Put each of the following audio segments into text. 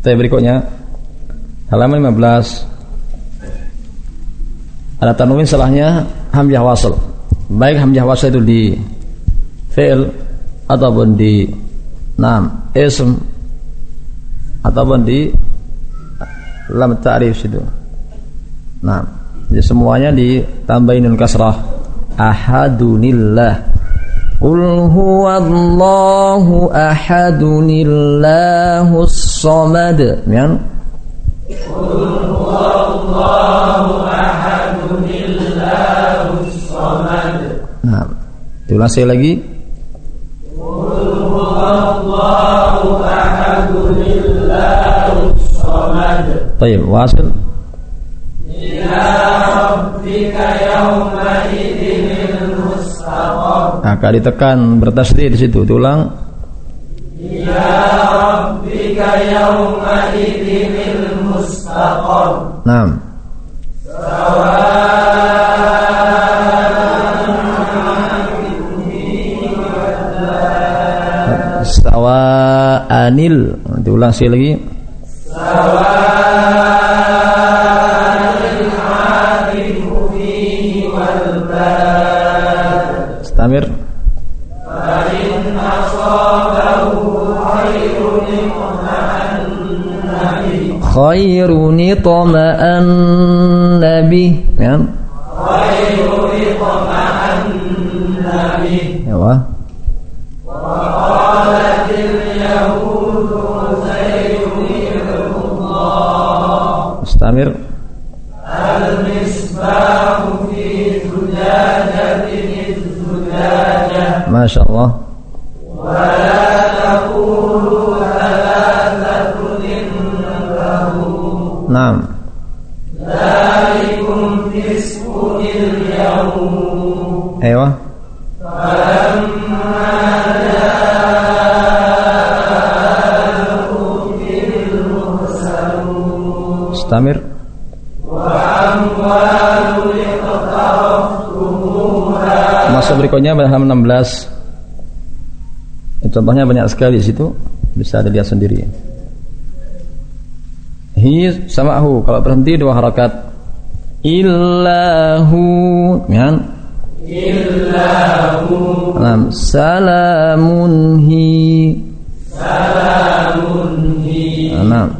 Tapi berikutnya halaman 15 ada tanwin setelahnya hamzah wasl. Baik hamzah wasl itu di fi'il ataupun di nam ism ataupun di lam ta'rif situ. Nah, jadi semuanya ditambahin nun kasrah. Ahadunillah. Qul huwallahu ahadunillahus samad. Ya. Qul huwallahu ahadunillahus samad. Nah, diulang sekali lagi. Qul huwallahu ahadunillahus samad. Baik, wasil. Ila rabbika yawma Nah, kali ditekan bertasdid di situ. Mustaqam. Naam. Sawa anil. Diulang sekali lagi. اطمأن Stamir Masuk berikutnya halaman 16 Contohnya banyak sekali di situ. Bisa dilihat sendiri. Hi sama hu Kalau berhenti dua harakat. Illahu kan? Illahu. Salam Salamun hi. Salamun hi. Jadi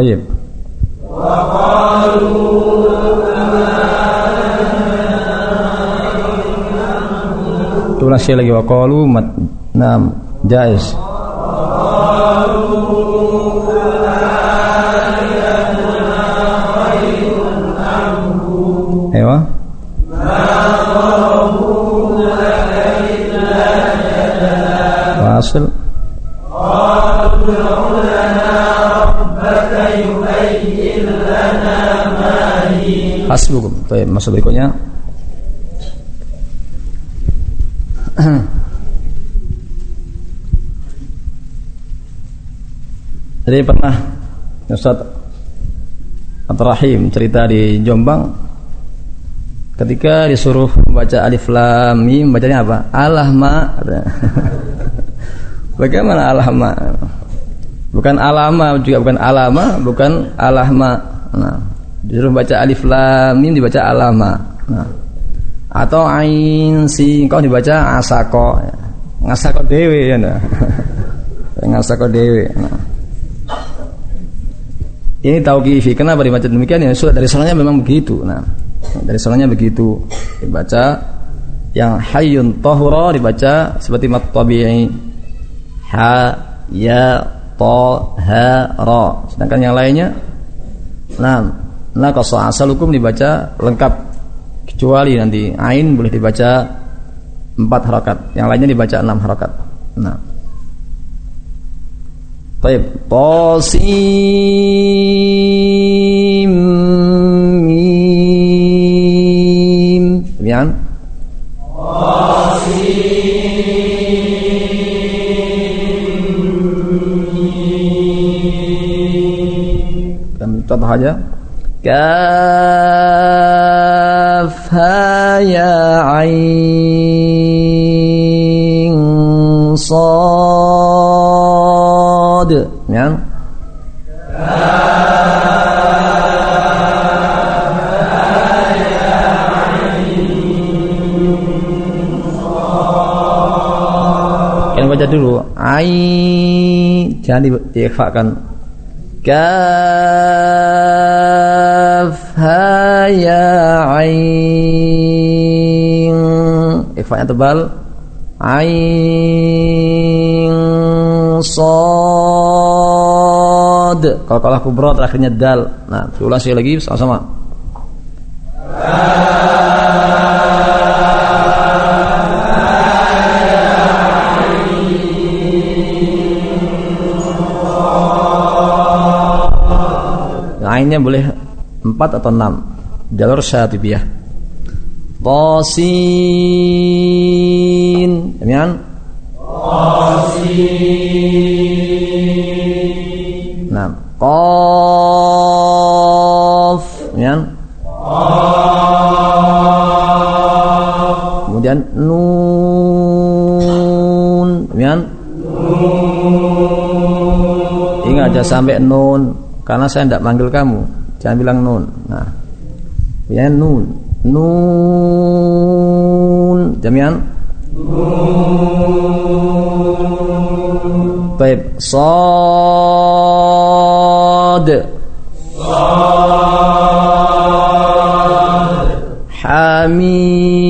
Baik wa qalu Tulis lagi wa qalu nam jaiz hasil Hasbukum. Baik, masuk berikutnya. Jadi pernah Ustaz Abdul Rahim cerita di Jombang ketika disuruh membaca alif lam mim bacanya apa? Alahma. Bagaimana alahma? Bukan alama juga bukan alama, bukan alahma. Disuruh baca alif lam mim dibaca alama. Nah, atau ain si kau dibaca asako. Ngasako dewe ya nah. ngasako dewe. Nah. Ini tauqifi. Kenapa dibaca demikian? Ya sudah dari soalnya memang begitu. Nah, dari soalnya begitu dibaca yang hayyun tahura dibaca seperti mat tabi'i ha ya ta ha ra. Sedangkan yang lainnya nah Nah kalau asal hukum dibaca lengkap. Kecuali nanti ain boleh dibaca empat harokat, yang lainnya dibaca enam harokat. nah. Taib. Tosim Mim. Demikian Dan contoh aja. Kafha ya ain sad ya. Dulu ai jangan diikhfakan. ka ya ain. Ikhfanya tebal. Ain sad. Kalau kalah kubra terakhirnya dal. Nah diulang sekali lagi sama-sama. Ainnya boleh empat atau enam jalur syatibiyah Tasin Demikian. Nah Qaf. Demikian. Kemudian Nun. Demikian. Ingat aja sampai Nun Karena saya tidak manggil kamu. Jangan bilang Nun. Nah Ya Nun Nun Jamian Baik Sad Hamim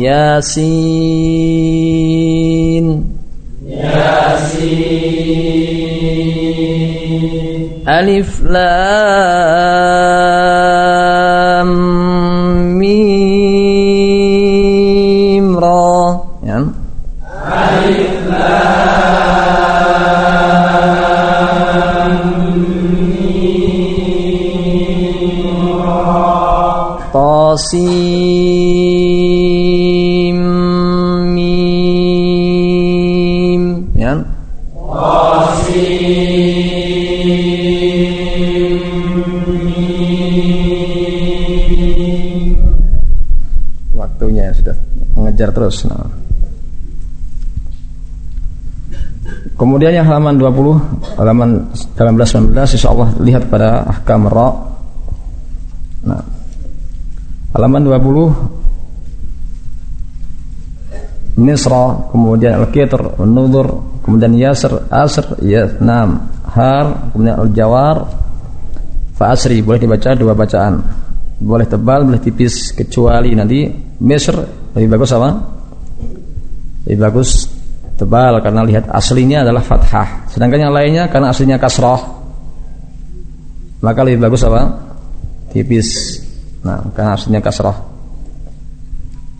Yasin Alif Lam Mim Ra ya. Tasim mengejar terus. Nah. Kemudian yang halaman 20, halaman 18 19 insyaallah lihat pada ahkam ra. Nah. Halaman 20 Misra, kemudian Al-Qitr, An-Nudur, kemudian Yasr, Asr, ya, Nam, Har, kemudian Al-Jawar, Fa'asri boleh dibaca dua bacaan. Boleh tebal, boleh tipis kecuali nanti Misr lebih bagus apa? Lebih bagus tebal karena lihat aslinya adalah fathah. Sedangkan yang lainnya karena aslinya kasroh. Maka lebih bagus apa? Tipis. Nah, karena aslinya kasroh.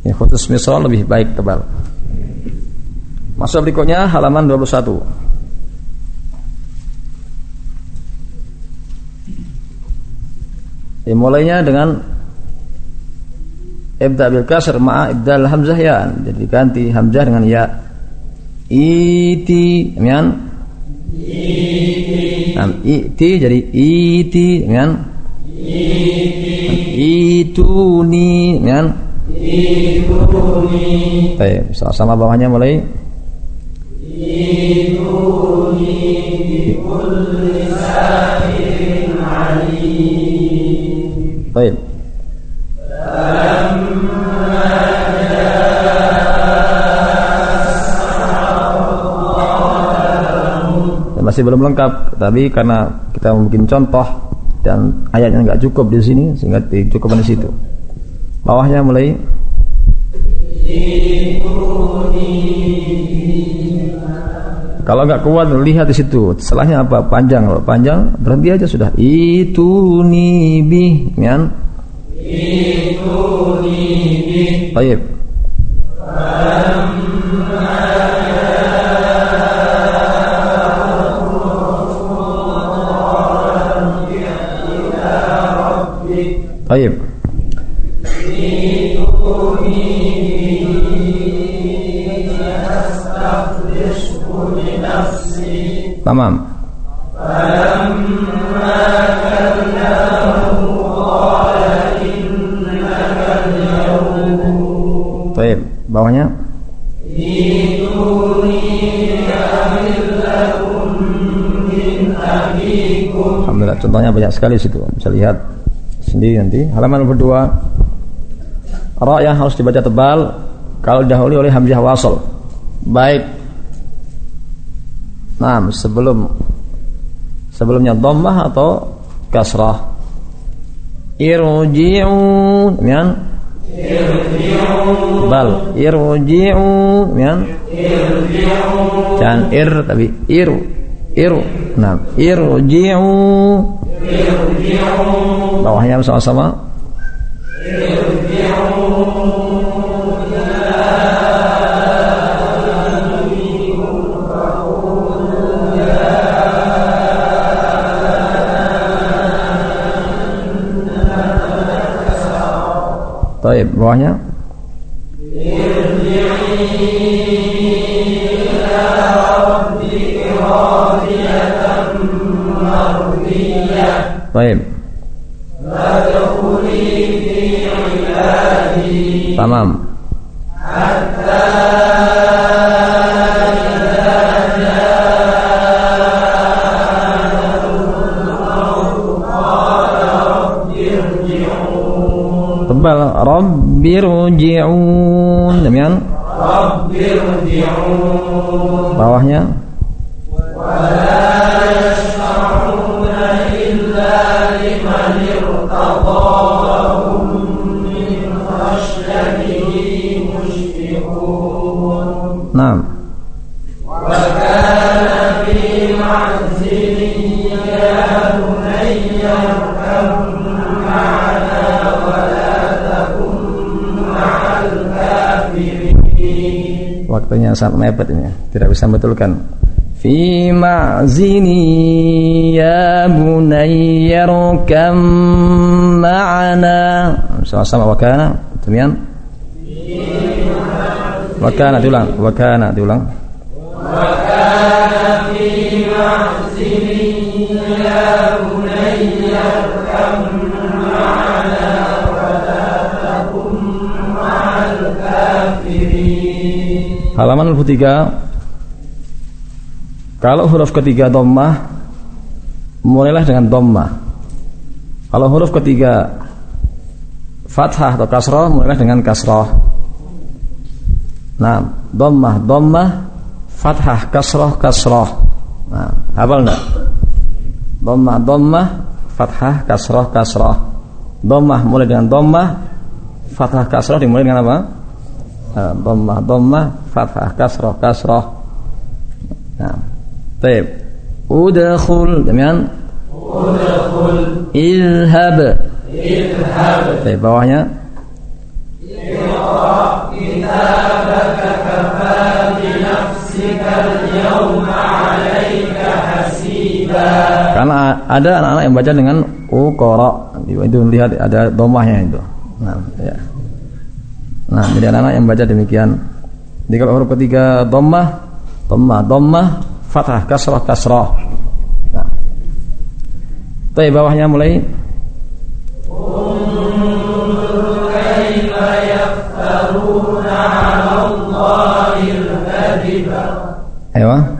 Yang khusus misal lebih baik tebal. Masuk berikutnya halaman 21. Ya, mulainya dengan ibda bil kasr ma'a ibdal hamzah ya. Jadi ganti hamzah dengan ya. Iti, kan? Iti. Nah, iti jadi iti, kan? Ituni, kan? Ituni. Baik, sama-sama bawahnya mulai Ituni. Baik. Masih belum lengkap. Tapi karena kita membuat contoh dan ayatnya nggak cukup di sini sehingga cukup di situ. Bawahnya mulai. Kalau nggak kuat lihat di situ. Setelahnya apa? Panjang. Kalau panjang berhenti aja sudah. Itu nibi kan itu nibi Baik. Tamam. Baik, bawahnya. Alhamdulillah, contohnya banyak sekali situ. Bisa lihat sendiri nanti. Halaman berdua. Ra yang harus dibaca tebal kalau dahulu oleh hamzah wasal. Baik. Nah, sebelum sebelumnya dhammah atau kasrah. Kan? Irji'u. Bal, kan? Irji'u. Jangan ir tapi iru. Iru. Nah, irji'u. Bawahnya sama-sama. Baik, bawahnya. Baik. Tamam. Tebal Rabbirji'un Demikian Rabbirji'un Bawahnya نعم وكان في معزل يا بني اركب معنا Waktunya sangat mepet ini, tidak bisa betulkan. Fi ma'zini ya bunayya rukam ma'ana. Sama-sama wakana, demikian. Wakana diulang, wakana diulang. Ya. Halaman 23 Kalau huruf ketiga dhammah mulailah dengan dhammah. Kalau huruf ketiga fathah atau kasrah mulailah dengan kasrah. Nah, dhammah dhammah, fathah kasrah kasrah. Nah, hafal enggak? Dhammah dhammah, fathah kasrah kasrah. Dhammah mulai dengan dhammah, fathah kasrah dimulai dengan apa? Nah, dhammah dhammah, fathah kasrah kasrah. Taib. Udkhul demikian. Udkhul. Ilhab. Ilhab. Taib bawahnya. Kitabaka kafa bi nafsika al-yawma 'alayka hasiba. Karena ada anak-anak yang baca dengan uqra. Itu lihat ada domahnya itu. Nah, ya. Nah, jadi anak-anak yang baca demikian. Jadi kalau huruf ketiga dhammah, dhammah, dhammah, fathah, kasrah, kasrah. Nah. Tapi bawahnya mulai Ayo.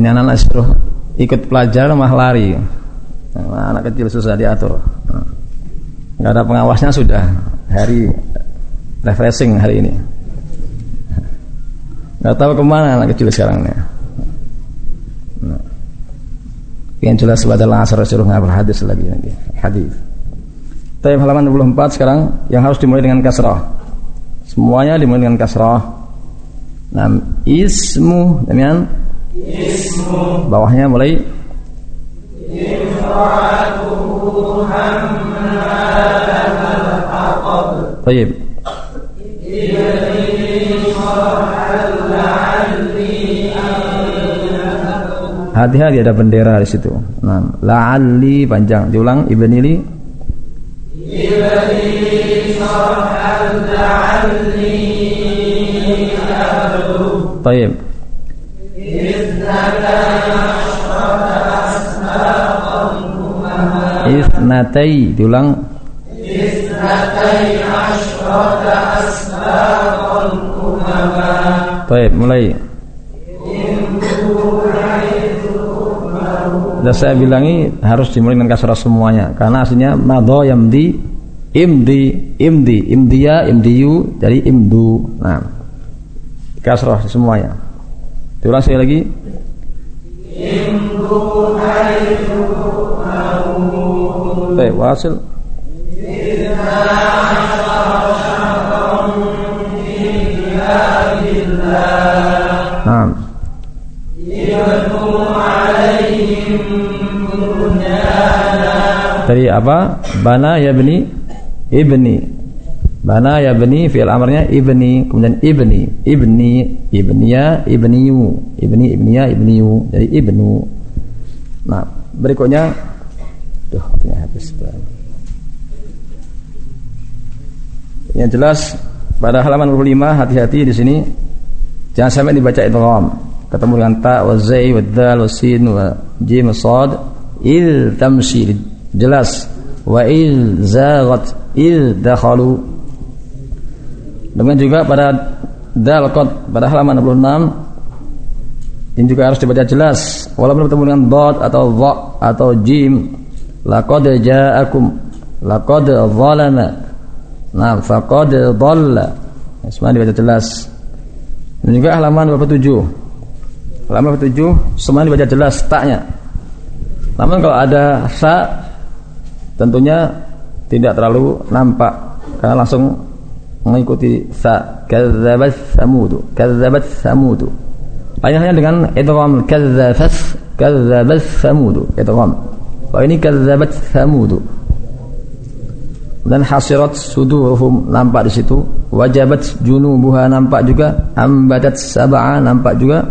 Ini anak-anak suruh ikut pelajar mah lari. Nah, anak kecil susah diatur. Enggak ada pengawasnya sudah hari refreshing hari ini. Enggak tahu ke mana anak kecil sekarang ini. Nah. Yang jelas pada asar suruh ngabur hadis lagi nanti. Hadis. Tapi halaman 24 sekarang yang harus dimulai dengan kasrah. Semuanya dimulai dengan kasrah. Nah, ismu Ismu. Bawahnya mulai Baik. Hati-hati ada bendera di situ. Nah, la'alli panjang. Diulang sarhal la'alli Baik. Isnatai diulang. Isnatai asyrata asbaqal umama Baik, mulai. Sudah saya bilangi harus dimulai dengan kasrah semuanya. Karena aslinya madho yamdi imdi imdi. Imdia imdiyu jadi imdu. Nah kasrah semuanya. Diulang sekali lagi Baik, wasil. Dari apa? Bana ya bani ibni. Bana ya bani fi'il amarnya ibni, kemudian ibni, ibni, ibniya, ibniyu, ibni, ibniya, ibniyu. Jadi ibnu. Nah, berikutnya Duh, waktunya habis. Yang jelas pada halaman 25 hati-hati di sini jangan sampai dibaca idgham. Ketemu dengan ta wa zai wa dal wa sin wa jim sad il tamshi jelas wa il zaghat il dakhalu. Demikian juga pada dal pada halaman 66 ini juga harus dibaca jelas. Walaupun bertemu dengan dot atau dha atau jim laqad ja'akum laqad zalama. Nah faqad dhalla. Semua dibaca jelas. Dan juga halaman 27 halaman 27 semua dibaca jelas taknya. Namun kalau ada sa tentunya tidak terlalu nampak. Karena langsung mengikuti sa. Kadzabat samud kadzabat samud hanya dengan idgham kadzafat kadzabat samud idgham Bahwa ini kadzabat Thamud. Dan hasirat suduruhum nampak di situ. Wajabat junubuha nampak juga. Ambadat sab'a nampak juga.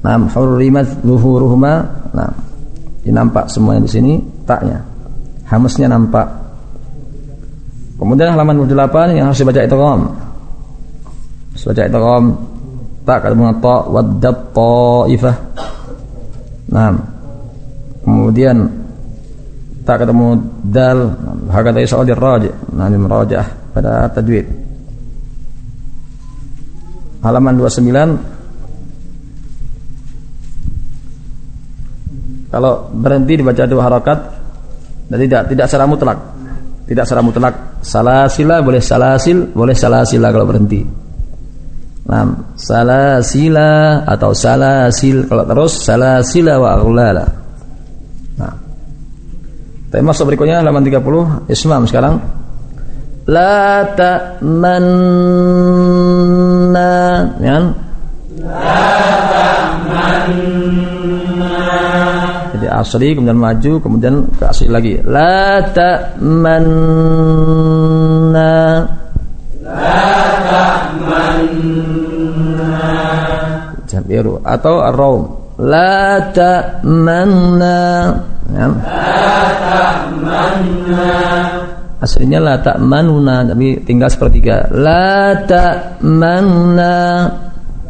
Nam hurrimat zuhuruhuma. Nah, ini nampak semuanya di sini taknya. Hamasnya nampak. Kemudian halaman 28 yang harus dibaca itu Harus baca itu tak ketemu ta waddat taifah nah kemudian tak ketemu dal hakata isal raji nah ini merajah pada tajwid halaman 29 Kalau berhenti dibaca dua harakat dan tidak tidak secara mutlak. Tidak secara mutlak. Salasila boleh salasil, boleh salasila kalau berhenti. Nah, salasila atau salasil kalau terus salasila wa aghlala. Nah. Tema berikutnya halaman 30 Ismam sekarang. La ta'manna ya. La ta'manna jadi asli kemudian maju kemudian ke asli lagi la ta'manna jabiru atau ar-raum. La ta'manna. Ya. la ta'manna aslinya la ta'manuna tapi tinggal sepertiga. La ta'manna.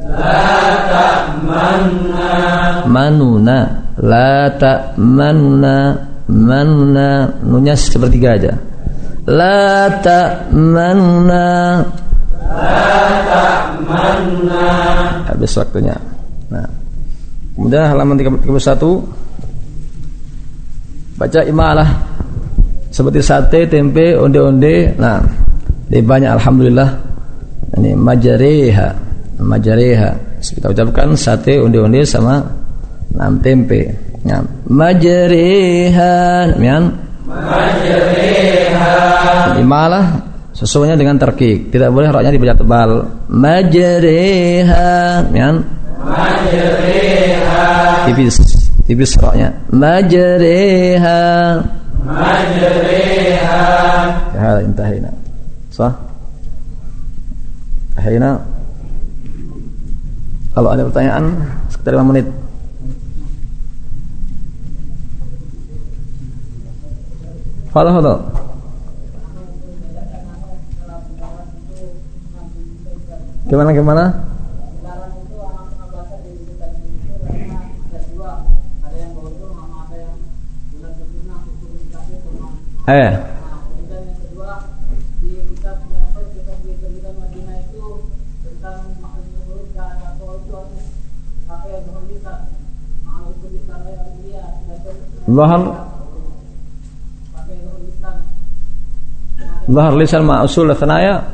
La ta'manna manuna. La ta'manna. Manna nunya sepertiga aja. La ta'manna Habis waktunya. Nah. Kemudian halaman 31 baca imalah seperti sate, tempe, onde-onde. Nah, ini banyak alhamdulillah. Ini majareha, majareha. Kita ucapkan sate, onde-onde sama Nah, tempe. Majriha, ya. Majriha. Imalah sesuainya dengan terkik. Tidak boleh roknya dibaca tebal. Majriha, ya. Majriha. Tipis, tipis roknya. Majriha. Majriha. Ya, intahina. Sah? Intahina. Kalau ada pertanyaan sekitar 5 menit. Halo halo. Gimana gimana? Eh. Bahar Zahar lisan ma'usul thanaya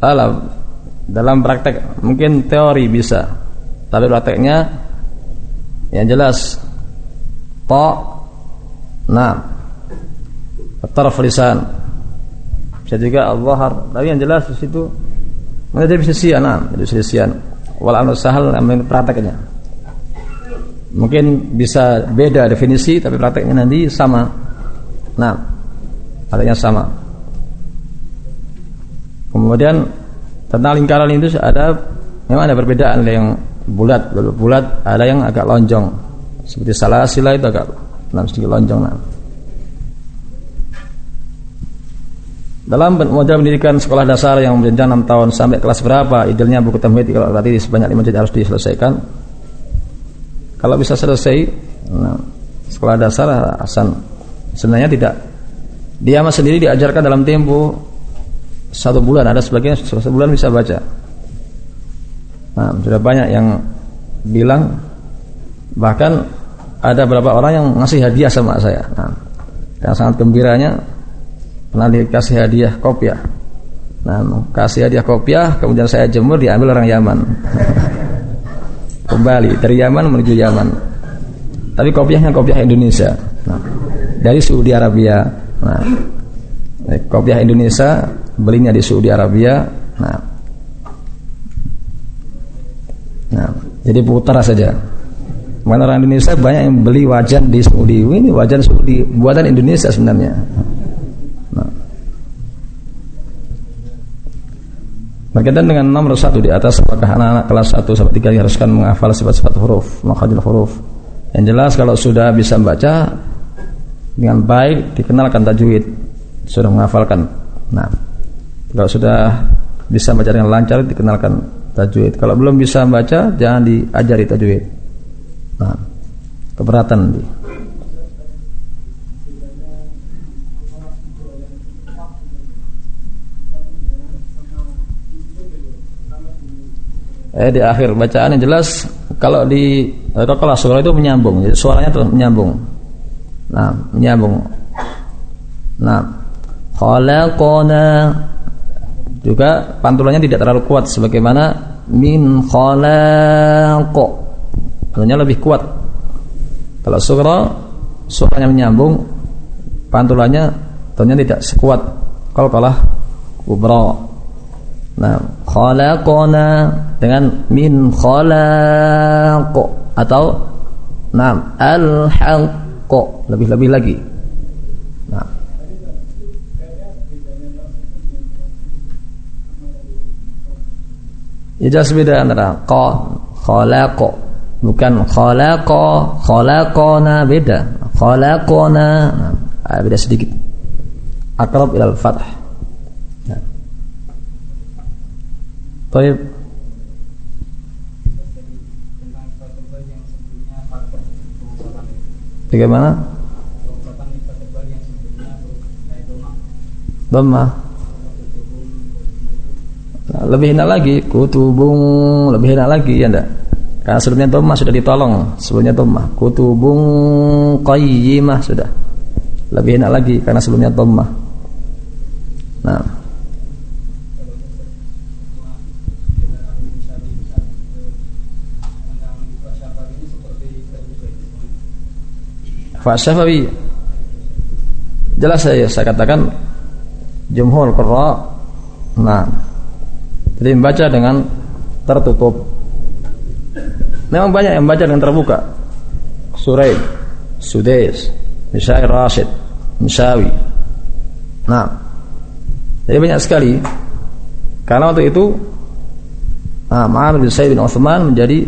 Alam dalam praktek mungkin teori bisa. Tapi prakteknya yang jelas ta na taraf lisan. Bisa juga al-zahar. Tapi yang jelas di situ ada bisa sian nah, jadi sian wal anu sahal prakteknya. Mungkin bisa beda definisi tapi prakteknya nanti sama. Nah, prakteknya sama. Kemudian tentang lingkaran itu ada memang ada perbedaan ada yang bulat, bulat, ada yang agak lonjong. Seperti salah sila itu agak nah, sedikit lonjong. Nah. Dalam model pendidikan sekolah dasar yang berjenjang 6 tahun sampai kelas berapa idealnya buku temhid kalau berarti sebanyak 5 juz harus diselesaikan kalau bisa selesai nah, sekolah dasar Hasan sebenarnya tidak dia sendiri diajarkan dalam tempo satu bulan ada sebagian satu bulan bisa baca nah sudah banyak yang bilang bahkan ada beberapa orang yang ngasih hadiah sama saya nah, yang sangat gembiranya pernah dikasih hadiah kopiah nah kasih hadiah kopiah kemudian saya jemur diambil orang Yaman kembali dari Yaman menuju Yaman. Tapi kopiahnya kopiah Indonesia. Nah, dari Saudi Arabia. Nah, kopiah Indonesia belinya di Saudi Arabia. Nah, nah jadi putar saja. Mana orang Indonesia banyak yang beli wajan di Saudi. Ini wajan Saudi buatan Indonesia sebenarnya. Berkaitan dengan nomor satu di atas apakah anak-anak kelas 1 sampai 3 diharuskan menghafal sifat-sifat huruf, makhrajul huruf. Yang jelas kalau sudah bisa membaca dengan baik dikenalkan tajwid, sudah menghafalkan. Nah, Kalau sudah bisa baca dengan lancar dikenalkan tajwid. Kalau belum bisa baca jangan diajari tajwid. Nah, keberatan di. Eh di akhir bacaan yang jelas kalau di kelas suara itu menyambung, suaranya terus menyambung. Nah, menyambung. Nah, khalaqana juga pantulannya tidak terlalu kuat sebagaimana min khalaq. Pantulannya lebih kuat. Kalau surah suaranya menyambung, pantulannya tentunya tidak sekuat kalau kalah kubra. Nah, khalaqana dengan min khalaq atau nam al-haqq lebih-lebih lagi. Ya jelas beda antara qa khalaqa bukan khalaqa khalaqana beda khalaqana nah, beda sedikit akrab ilal fath nah. Baik Bagaimana? Dhamma Nah, lebih enak lagi kutubung lebih enak lagi ya enggak karena sebelumnya domah sudah ditolong. Sebelumnya domah kutubung qayyimah sudah. Lebih enak lagi karena sebelumnya domah nah. Fa Syafi'i jelas saya saya katakan jumhur qurra. Nah jadi membaca dengan tertutup. Memang banyak yang membaca dengan terbuka. Suraid, Sudais, Misai Rashid, Misawi. Nah, jadi banyak sekali. Karena waktu itu Nah, Ma'amir bin Sayyid bin Uthman menjadi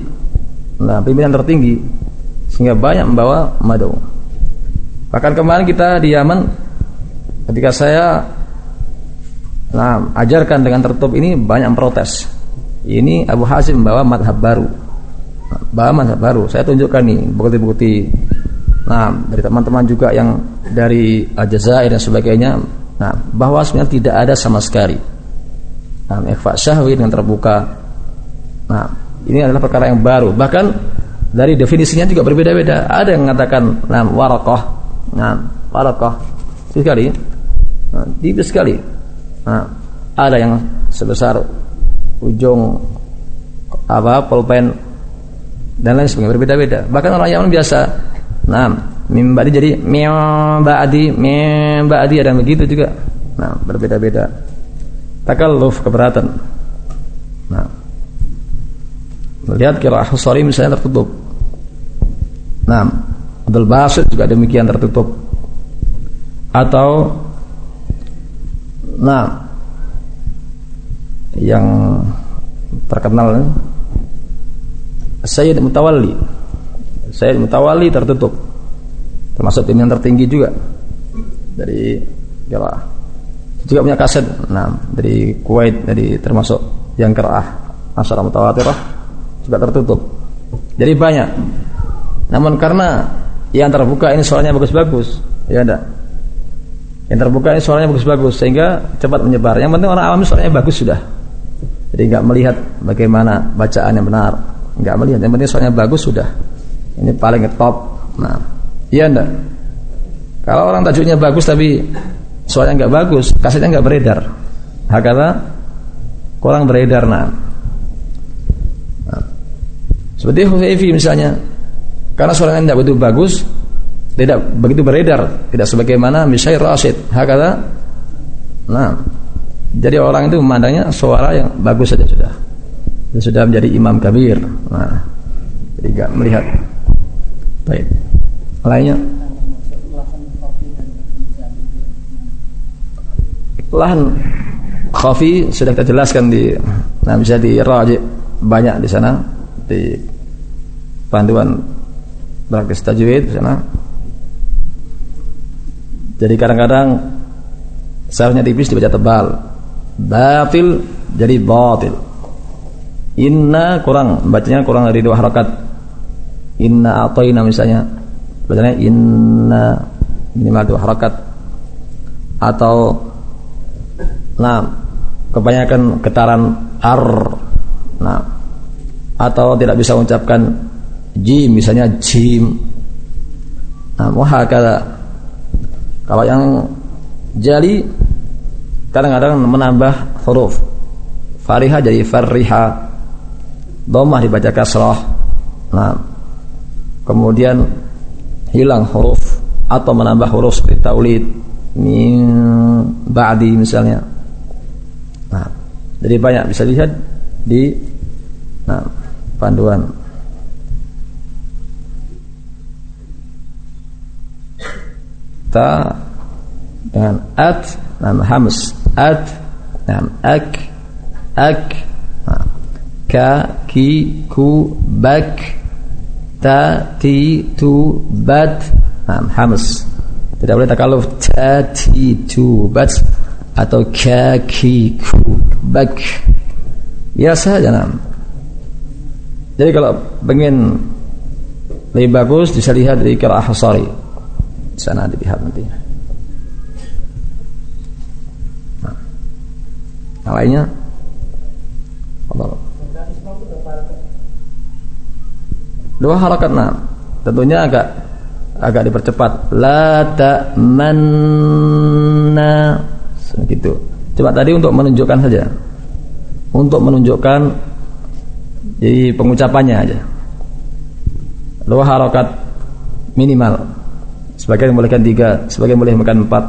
nah, pimpinan tertinggi sehingga banyak membawa madu. Bahkan kemarin kita di Yaman ketika saya Nah, ajarkan dengan tertutup ini banyak protes. Ini Abu Hasim membawa madhab baru. Bawa madhab baru. Saya tunjukkan nih bukti-bukti. Nah, dari teman-teman juga yang dari Aljazair dan sebagainya. Nah, bahwa sebenarnya tidak ada sama sekali. Nah, ikhfa syahwi dengan terbuka. Nah, ini adalah perkara yang baru. Bahkan dari definisinya juga berbeda-beda. Ada yang mengatakan nah warokoh. Nah, warokoh. Sekali. Nah, sekali. Nah, ada yang sebesar ujung apa pulpen dan lain sebagainya berbeda-beda. Bahkan orang yang biasa, nah mimbadi jadi mimbadi mimbadi ada begitu juga. Nah berbeda-beda. Takalluf keberatan. Nah melihat kira Husari misalnya tertutup. Nah Abdul Basit juga demikian tertutup. Atau Nah, yang terkenal Sayyid Mutawalli. Sayyid Mutawalli tertutup. Termasuk tim yang tertinggi juga dari Jawa. Juga punya kaset. Nah, dari Kuwait, dari termasuk yang kerah Masalah mutawatirah juga tertutup. Jadi banyak. Namun karena yang terbuka ini suaranya bagus-bagus, ya enggak yang terbuka ini suaranya bagus-bagus sehingga cepat menyebar. Yang penting orang awam suaranya bagus sudah. Jadi nggak melihat bagaimana bacaan yang benar, nggak melihat. Yang penting suaranya bagus sudah. Ini paling top. Nah, iya enggak? Kalau orang tajuknya bagus tapi suaranya nggak bagus, kasetnya nggak beredar. Hakata kurang beredar nah. nah. Seperti Huzaifi misalnya, karena suaranya tidak begitu bagus, tidak begitu beredar, tidak sebagaimana Misai Rasid. Hakata. Nah, jadi orang itu memandangnya suara yang bagus saja sudah. Dia sudah menjadi imam kabir. Nah, jadi tidak melihat. Baik. Lainnya. Lahan khafi sudah kita jelaskan di nah bisa di raji banyak di sana di panduan praktis tajwid di sana jadi kadang-kadang seharusnya tipis dibaca tebal. batil jadi batil. Inna kurang bacanya kurang dari dua harakat inna atoina misalnya. Bacanya inna minimal dua harakat atau nah kebanyakan getaran ar nah atau tidak bisa mengucapkan jim misalnya jim. Nah muhakala kalau yang jali kadang-kadang menambah huruf. Fariha jadi fariha domah dibaca kasrah. Nah kemudian hilang huruf atau menambah huruf seperti taulid min ba'di misalnya. Nah jadi banyak bisa lihat di nah panduan ta dengan at dan hams. At dan ak ak nah. ka ki ku bak ta ti tu bat nah, hams. Tidak boleh takaluf ta ti tu bat atau ka ki ku bak biasa jangan jadi kalau ingin lebih bagus bisa lihat di kira Hasari sana dilihat nanti. Nah, yang lainnya. Dua harakat nah. Tentunya agak agak dipercepat. La ta'manna gitu. Cuma tadi untuk menunjukkan saja. Untuk menunjukkan jadi pengucapannya aja. Dua harakat minimal Sebagian membolehkan tiga, sebagian boleh makan empat.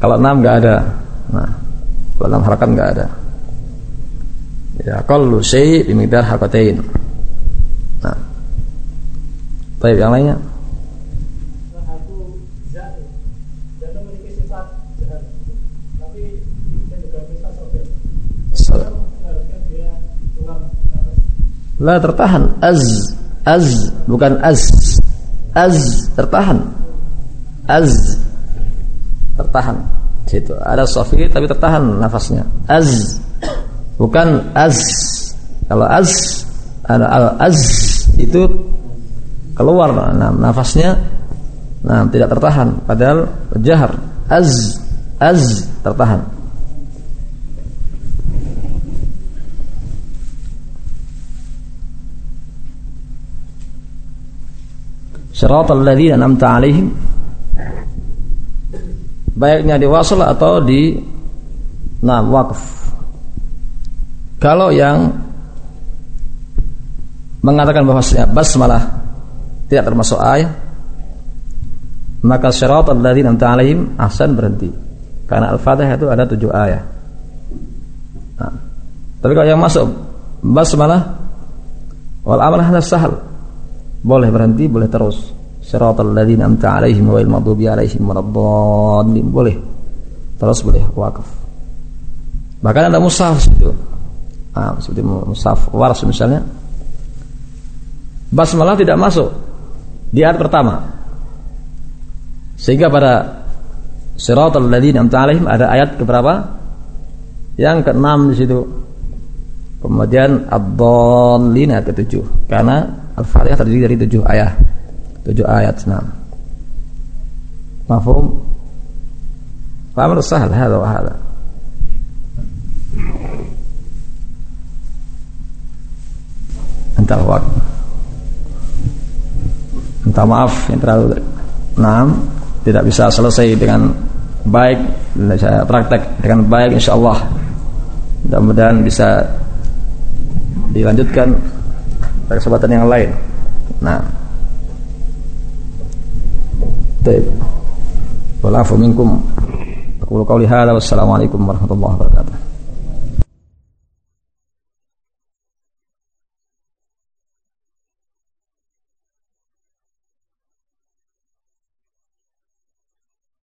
Kalau enam nggak ada. Nah, kalau enam harakat nggak ada. Ya, kalau syai bimikdar harakatain. Nah. Baik, yang lainnya. La tertahan az az bukan az az tertahan. Az tertahan. Situ. Ada sofi tapi tertahan nafasnya. Az. Bukan az. Kalau az ada al az itu keluar nah, nafasnya nah tidak tertahan. Padahal jahar. Az az tertahan Siratal ladzina an'amta 'alaihim baiknya di wasl atau di nah wakf. Kalau yang mengatakan bahwasanya basmalah tidak termasuk ayat maka siratal ladzina an'amta 'alaihim ahsan berhenti. Karena Al-Fatihah itu ada tujuh ayat. Nah, tapi kalau yang masuk basmalah wal amalah hanya sahal boleh berhenti, boleh terus. Siratal ladzina amta 'alaihim ghairil maghdubi 'alaihim waladdallin. Boleh. Terus boleh wakaf. Bahkan ada mushaf itu. Ah, seperti mushaf waras misalnya. Basmalah tidak masuk di ayat pertama. Sehingga pada Siratal ladzina amta 'alaihim ada ayat keberapa? Yang keenam di situ. Kemudian ad-dallin ayat ketujuh. Karena Al-Fatihah terdiri dari tujuh ayat. Tujuh ayat. Nah. Mafhum? Faham sahal hada wa hada. Entah waktu. Minta maaf yang terlalu enam tidak bisa selesai dengan baik saya praktek dengan baik insyaallah mudah-mudahan bisa dilanjutkan kesempatan yang lain. Nah. Baik. Walafu minkum. Aku qauli hadza wassalamu alaikum warahmatullahi wabarakatuh.